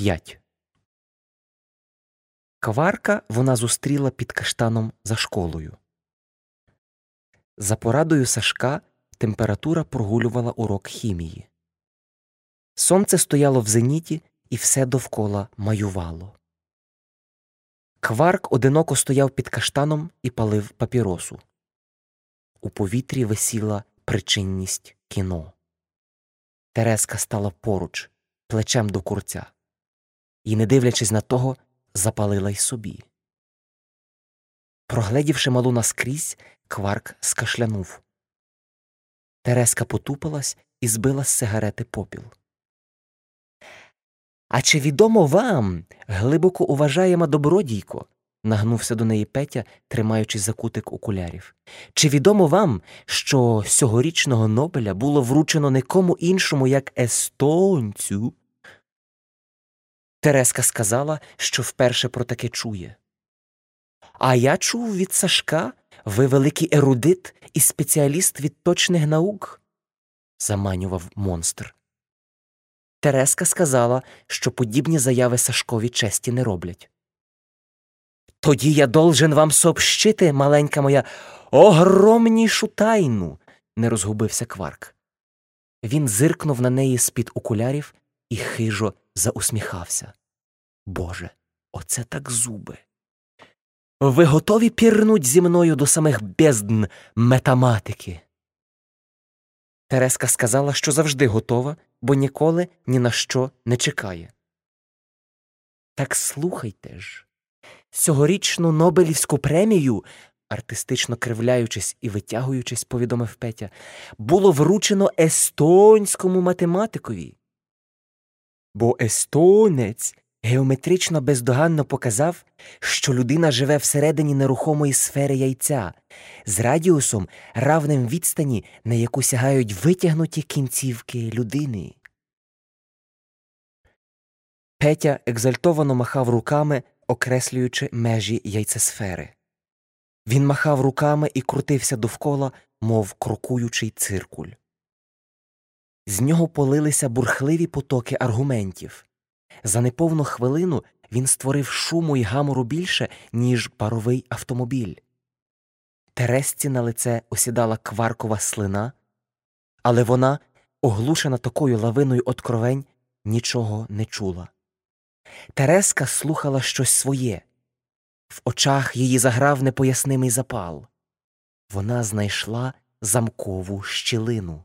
5. Кварка вона зустріла під каштаном за школою. За порадою Сашка температура прогулювала урок хімії. Сонце стояло в зеніті і все довкола маювало. Кварк одиноко стояв під каштаном і палив папіросу. У повітрі висіла причинність кіно. Тереска стала поруч, плечем до курця, і, не дивлячись на того, запалила й собі. Прогледівши малу наскрізь, кварк скашлянув. Тереска потупилась і збила з сигарети попіл. А чи відомо вам, глибоко уважаєма добродійко, нагнувся до неї Петя, тримаючись за кутик окулярів. Чи відомо вам, що сьогорічного Нобеля було вручено нікому іншому, як естонцю? Тереска сказала, що вперше про таке чує. А я чув від Сашка, ви великий ерудит і спеціаліст від точних наук, заманював монстр. Тереска сказала, що подібні заяви Сашкові честі не роблять. Тоді я должен вам сообщити, маленька моя, огромнішу тайну, не розгубився Кварк. Він зиркнув на неї з-під окулярів і хижо заусміхався. Боже, оце так зуби. Ви готові пірнуть зі мною до самих бездн метаматики? Тереска сказала, що завжди готова, бо ніколи ні на що не чекає. Так слухайте ж. Цьогорічну Нобелівську премію, артистично кривляючись і витягуючись, повідомив Петя, було вручено естонському математикові. Бо естонець геометрично бездоганно показав, що людина живе всередині нерухомої сфери яйця з радіусом, равним відстані, на яку сягають витягнуті кінцівки людини. Петя екзальтовано махав руками, окреслюючи межі яйцесфери. Він махав руками і крутився довкола, мов крокуючий циркуль. З нього полилися бурхливі потоки аргументів. За неповну хвилину він створив шуму й гамору більше, ніж паровий автомобіль. Тересці на лице осідала кваркова слина, але вона, оглушена такою лавиною откровень, нічого не чула. Тереска слухала щось своє. В очах її заграв непояснимий запал. Вона знайшла замкову щілину.